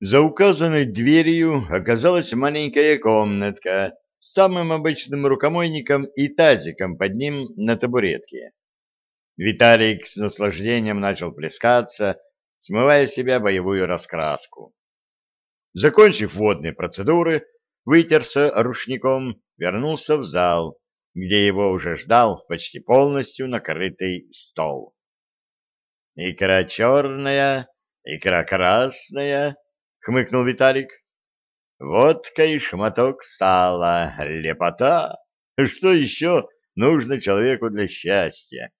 За указанной дверью оказалась маленькая комнатка с самым обычным рукомойником и тазиком под ним на табуретке. Виталик с наслаждением начал плескаться, смывая с себя боевую раскраску. Закончив водные процедуры, вытерся рушником, вернулся в зал, где его уже ждал почти полностью накрытый стол. Икра черная, икра красная, — хмыкнул Виталик. «Водка и шматок сала, лепота! Что еще нужно человеку для счастья?»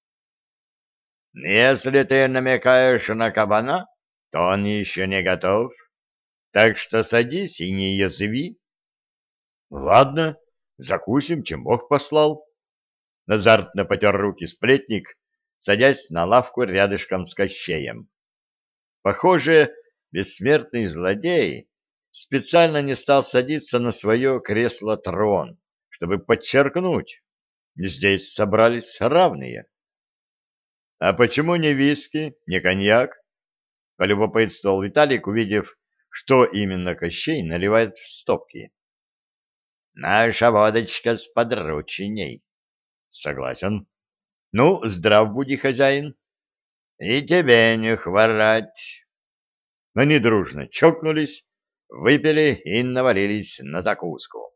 «Если ты намекаешь на кабана, то он еще не готов, так что садись и не язви». «Ладно, закусим, чем Бог послал». Назартно потер руки сплетник, садясь на лавку рядышком с Кощеем. Похоже, бессмертный злодей специально не стал садиться на свое кресло-трон, чтобы подчеркнуть, здесь собрались равные. — А почему не виски, не коньяк? — полюбопытствовал Виталик, увидев, что именно Кощей наливает в стопки. — Наша водочка с подручней. — Согласен. — Ну, здрав буди, хозяин. — И тебе не хворать. Они дружно чокнулись, выпили и навалились на закуску.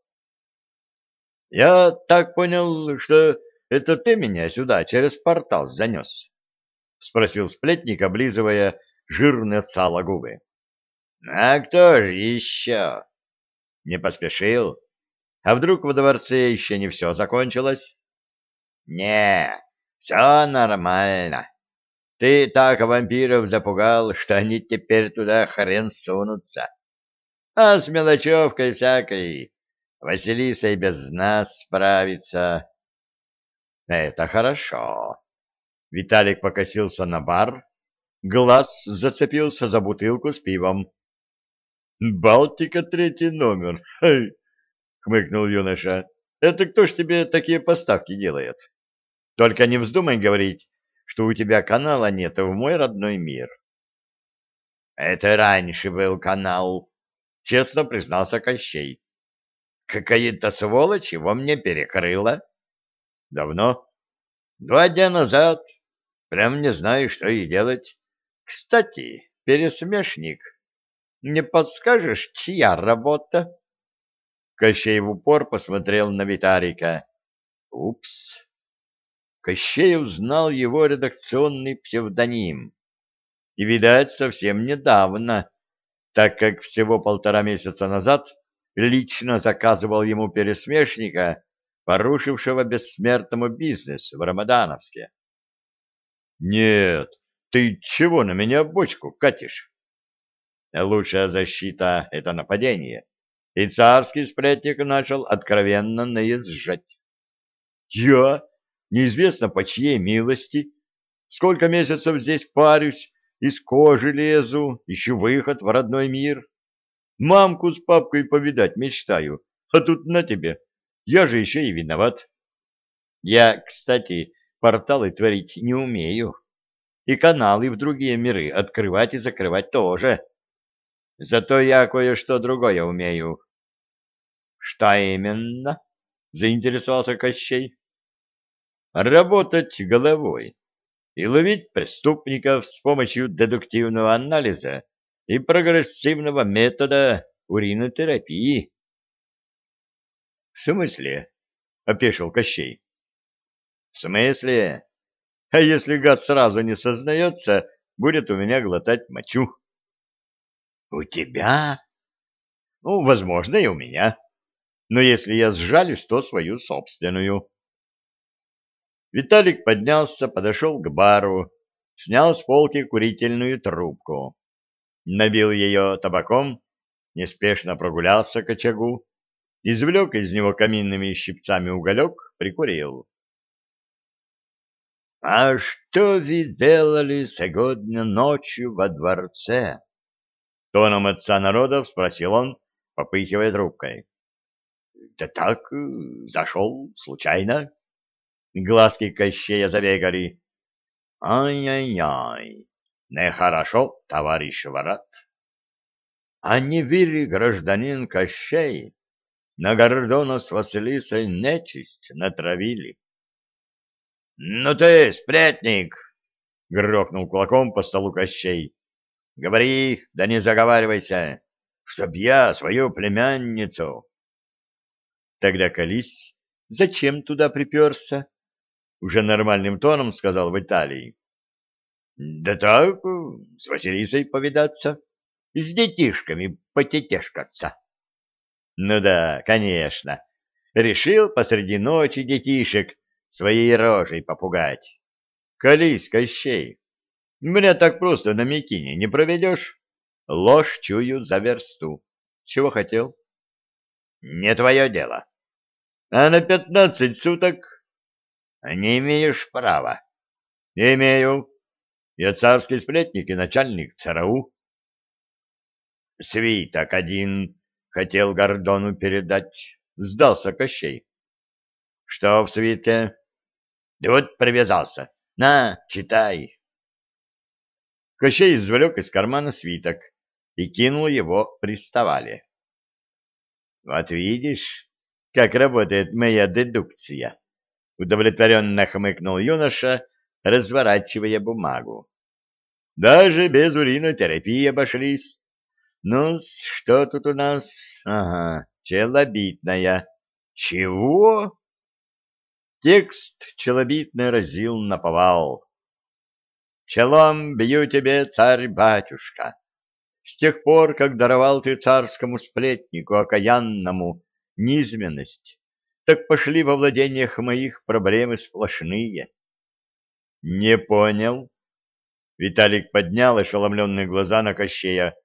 — Я так понял, что это ты меня сюда через портал занес? — спросил сплетник, облизывая жирные от губы. — А кто же еще? — не поспешил. А вдруг во дворце еще не все закончилось? — Не, все нормально. Ты так вампиров запугал, что они теперь туда хрен сунутся. А с мелочевкой всякой Василиса и без нас справится. Это хорошо. Виталик покосился на бар, глаз зацепился за бутылку с пивом. «Балтика третий номер!» — хмыкнул юноша. «Это кто ж тебе такие поставки делает? Только не вздумай говорить, что у тебя канала нет в мой родной мир. — Это раньше был канал, — честно признался Кощей. — Какая-то сволочь его мне перекрыла. — Давно? — Два дня назад. Прям не знаю, что и делать. Кстати, пересмешник, не подскажешь, чья работа? Кощей в упор посмотрел на Витарика. — Упс. Кощей узнал его редакционный псевдоним. И, видать, совсем недавно, так как всего полтора месяца назад лично заказывал ему пересмешника, порушившего бессмертному бизнес в Рамадановске. «Нет, ты чего на меня бочку катишь?» «Лучшая защита — это нападение» и царский сплетник начал откровенно наезжать. «Я? Неизвестно по чьей милости. Сколько месяцев здесь парюсь, из кожи лезу, ищу выход в родной мир. Мамку с папкой повидать мечтаю, а тут на тебе, я же еще и виноват. Я, кстати, порталы творить не умею. И каналы в другие миры открывать и закрывать тоже. Зато я кое-что другое умею. — Что именно? — заинтересовался Кощей работать головой и ловить преступников с помощью дедуктивного анализа и прогрессивного метода уринотерапии. — В смысле? — опешил Кощей. — В смысле? А если гад сразу не сознается, будет у меня глотать мочу. — У тебя? — Ну, возможно, и у меня. Но если я сжалюсь, то свою собственную. Виталик поднялся, подошел к бару, снял с полки курительную трубку, набил ее табаком, неспешно прогулялся к очагу, извлек из него каминными щипцами уголек, прикурил. — А что вы делали сегодня ночью во дворце? — тоном отца народов спросил он, попыхивая трубкой. — Да так, зашел случайно. Глазки Кощея забегали. Ай-яй-яй, нехорошо, товарищ ворот. А не вери, гражданин Кощей, на Гордона с Василисой нечисть натравили. — Ну ты, сплетник! — грохнул кулаком по столу Кощей. — Говори, да не заговаривайся, чтоб я свою племянницу. — Тогда колись, зачем туда приперся? — уже нормальным тоном сказал Виталий. — Да так, с Василисой повидаться, с детишками потетешкаться. — Ну да, конечно. Решил посреди ночи детишек своей рожей попугать. Колись, Кощей, меня так просто на Микине не проведешь. Ложь чую за версту. Чего хотел? Не твое дело. А на пятнадцать суток? Не имеешь права. Имею. Я царский сплетник и начальник ЦРУ. Свиток один хотел Гордону передать. Сдался Кощей. Что в свитке? Да вот привязался. На, читай. Кощей извлек из кармана свиток и кинул его приставали. Вот видишь, как работает моя дедукция. Удовлетворенно хмыкнул юноша, разворачивая бумагу. Даже без уринотерапии обошлись. Ну, что тут у нас? Ага, челобитная. Чего? Текст челобитный разил на повал. «Челом бью тебе, царь-батюшка! С тех пор, как даровал ты царскому сплетнику окаянному низменность, так пошли во владениях моих проблемы сплошные». «Не понял?» Виталик поднял ошеломленные глаза на Кощея.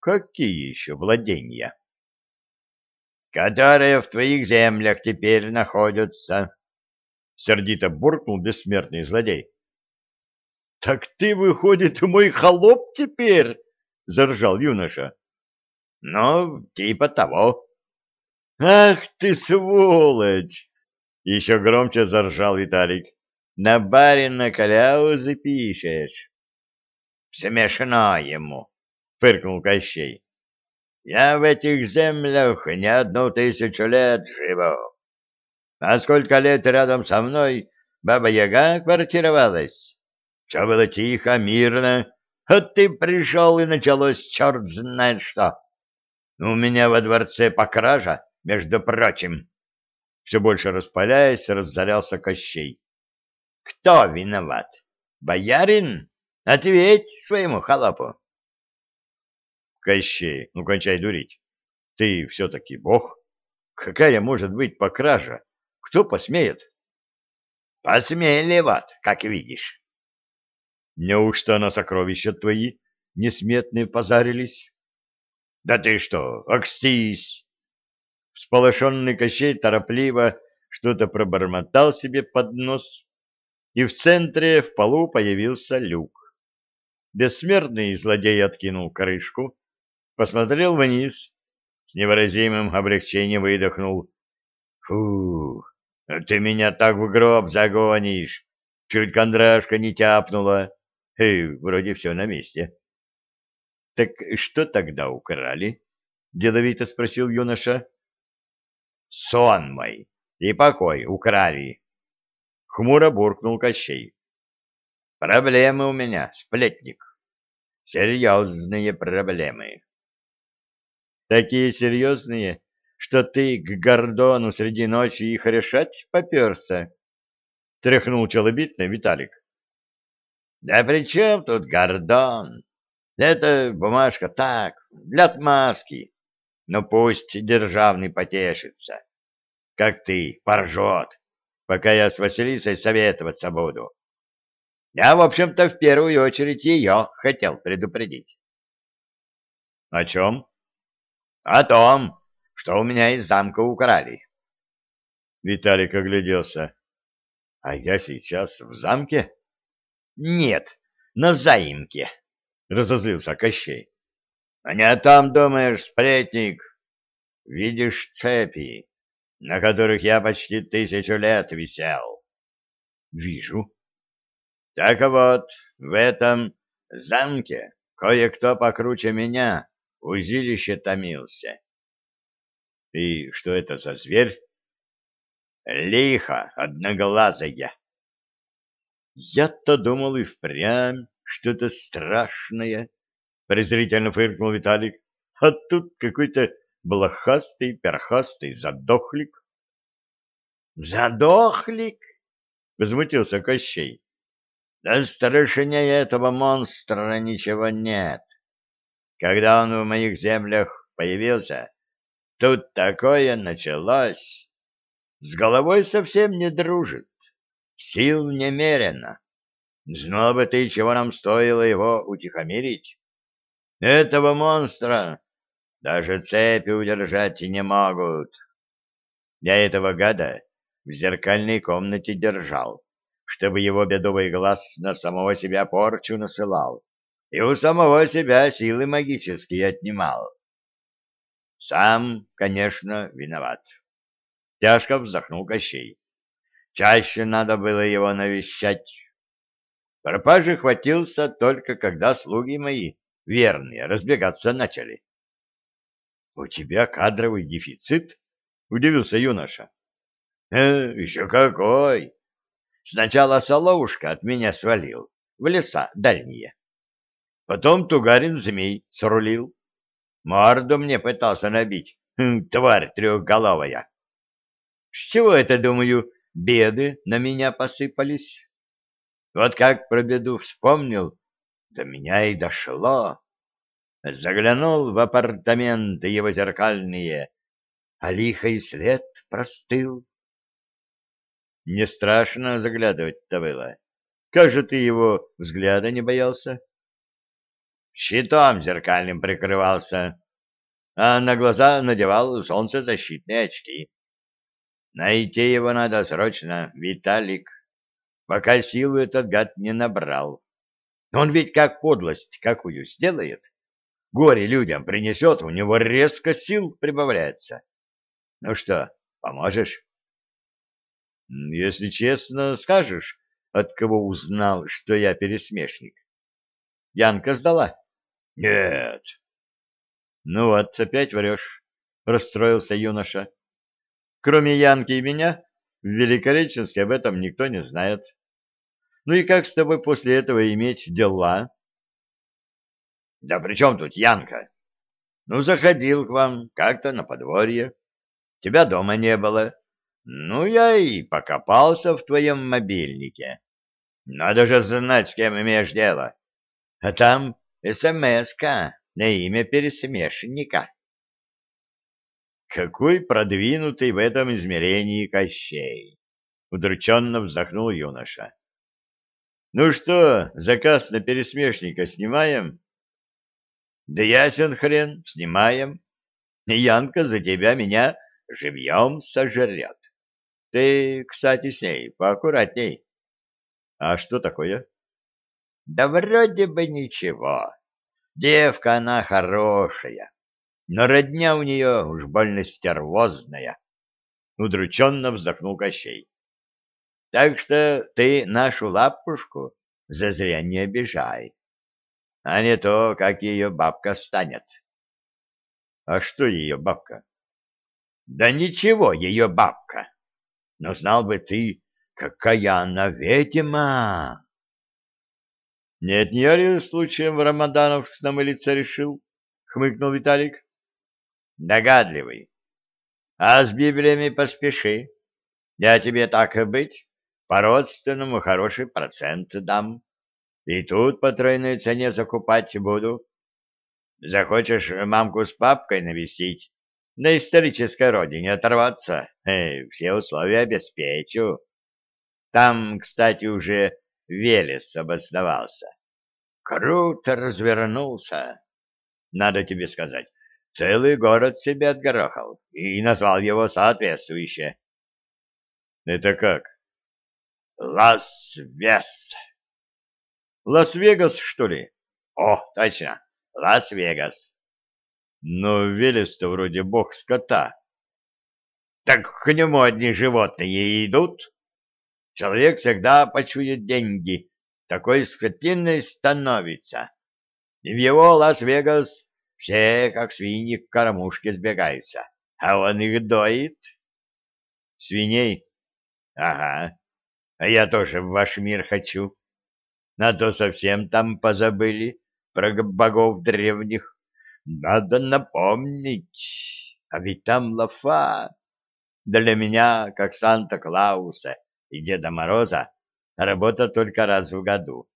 «Какие еще владения?» «Которые в твоих землях теперь находятся», сердито буркнул бессмертный злодей. — Так ты, выходит, мой холоп теперь? — заржал юноша. — Ну, типа того. — Ах ты, сволочь! — еще громче заржал Виталик. — На барина каляузы пишешь. — Смешно ему, — фыркнул Кощей. — Я в этих землях не одну тысячу лет живу. А сколько лет рядом со мной Баба-Яга квартировалась? Все было тихо, мирно, а ты пришел, и началось черт знает что. У меня во дворце покража, между прочим. Все больше распаляясь, разорялся Кощей. Кто виноват? Боярин? Ответь своему холопу. Кощей, ну кончай дурить. Ты все-таки бог. Какая может быть покража? Кто посмеет? Посмели вот, как видишь. Неужто на сокровища твои несметные позарились? Да ты что, окстись! Всполошенный Кощей торопливо что-то пробормотал себе под нос, и в центре в полу появился люк. Бессмертный злодей откинул крышку, посмотрел вниз, с невыразимым облегчением выдохнул. Фу, ты меня так в гроб загонишь. Чуть кондрашка не тяпнула. Эй, вроде все на месте. — Так что тогда украли? — деловито спросил юноша. — Сон мой и покой украли. Хмуро буркнул Кощей. — Проблемы у меня, сплетник. Серьезные проблемы. — Такие серьезные, что ты к Гордону среди ночи их решать поперся? — тряхнул челобитный Виталик. — Да при чем тут Гордон? Это бумажка так, для отмазки. Но пусть державный потешится. Как ты, поржет, пока я с Василисой советоваться буду. Я, в общем-то, в первую очередь ее хотел предупредить. — О чем? — О том, что у меня из замка украли. Виталик огляделся. — А я сейчас в замке? — Нет, на заимке, — разозлился Кощей. — А не там, думаешь, сплетник? Видишь цепи, на которых я почти тысячу лет висел? — Вижу. — Так вот, в этом замке кое-кто покруче меня в узилище томился. И что это за зверь? Лихо, одноглазая. Я-то думал и впрямь что-то страшное, презрительно фыркнул Виталик. А тут какой-то блохастый, перхастый задохлик. Задохлик? Возмутился Кощей. Да страшнее этого монстра ничего нет. Когда он в моих землях появился, тут такое началось. С головой совсем не дружит, сил немерено. Знал бы ты, чего нам стоило его утихомирить. Этого монстра даже цепи удержать не могут. Я этого гада в зеркальной комнате держал, чтобы его бедовый глаз на самого себя порчу насылал и у самого себя силы магические отнимал. Сам, конечно, виноват. Тяжко вздохнул Кощей. Чаще надо было его навещать. Пропажи хватился только когда слуги мои, верные, разбегаться начали. — У тебя кадровый дефицит? — удивился юноша. «Э, — Еще какой! Сначала Соловушка от меня свалил, в леса дальние. Потом Тугарин-змей срулил. Морду мне пытался набить, хм, тварь трехголовая. С чего это, думаю, беды на меня посыпались? Вот как про беду вспомнил, до меня и дошло. Заглянул в апартаменты его зеркальные, а лихо след простыл. Не страшно заглядывать-то было. Как же ты его взгляда не боялся? щитом зеркальным прикрывался, а на глаза надевал солнцезащитные очки. Найти его надо срочно, Виталик, пока силу этот гад не набрал. Он ведь как подлость какую сделает, горе людям принесет, у него резко сил прибавляется. Ну что, поможешь? Если честно, скажешь, от кого узнал, что я пересмешник? Янка сдала? Нет. Ну вот, опять врешь, расстроился юноша. Кроме Янки и меня, в Великореченске об этом никто не знает. Ну и как с тобой после этого иметь дела? Да при чем тут Янка? Ну, заходил к вам как-то на подворье. Тебя дома не было. Ну, я и покопался в твоем мобильнике. Надо же знать, с кем имеешь дело. А там СМС-ка на имя пересмешника. Какой продвинутый в этом измерении Кощей! Удрученно вздохнул юноша. Ну что, заказ на пересмешника снимаем? Да ясен хрен, снимаем. Янка за тебя меня живьем сожрет. Ты, кстати, с ней поаккуратней. А что такое? Да вроде бы ничего. Девка она хорошая, но родня у нее уж больно стервозная. Удрученно вздохнул Кощей. Так что ты нашу лапушку зазря не обижай, а не то, как ее бабка станет. А что ее бабка? Да ничего, ее бабка. Но знал бы ты, какая она ведьма. Нет, не я ли случаем в Рамадановском лице решил? Хмыкнул Виталик. Догадливый. А с Библиями поспеши. Я тебе так и быть, по-родственному хороший процент дам. И тут по тройной цене закупать буду. Захочешь мамку с папкой навестить, на исторической родине оторваться, э, все условия обеспечу. Там, кстати, уже Велес обосновался. Круто развернулся. Надо тебе сказать, целый город себе отгорохал и назвал его соответствующе. Это как? Лас-Вес. Лас-Вегас, что ли? О, точно, Лас-Вегас. Но Велес-то вроде бог скота. Так к нему одни животные идут, Человек всегда почует деньги, такой скотиной становится. И в его Лас-Вегас Все, как свиньи, к кормушке сбегаются, а он их доит. Свиней? Ага. А я тоже в ваш мир хочу. На то совсем там позабыли про богов древних. Надо напомнить. А ведь там лафа. Для меня, как Санта-Клауса и Деда Мороза, работа только раз в году.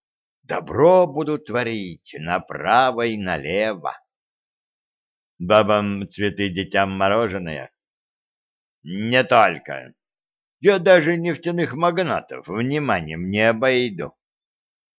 Добро буду творить направо и налево. Бабам цветы, детям мороженое. Не только. Я даже нефтяных магнатов вниманием не обойду.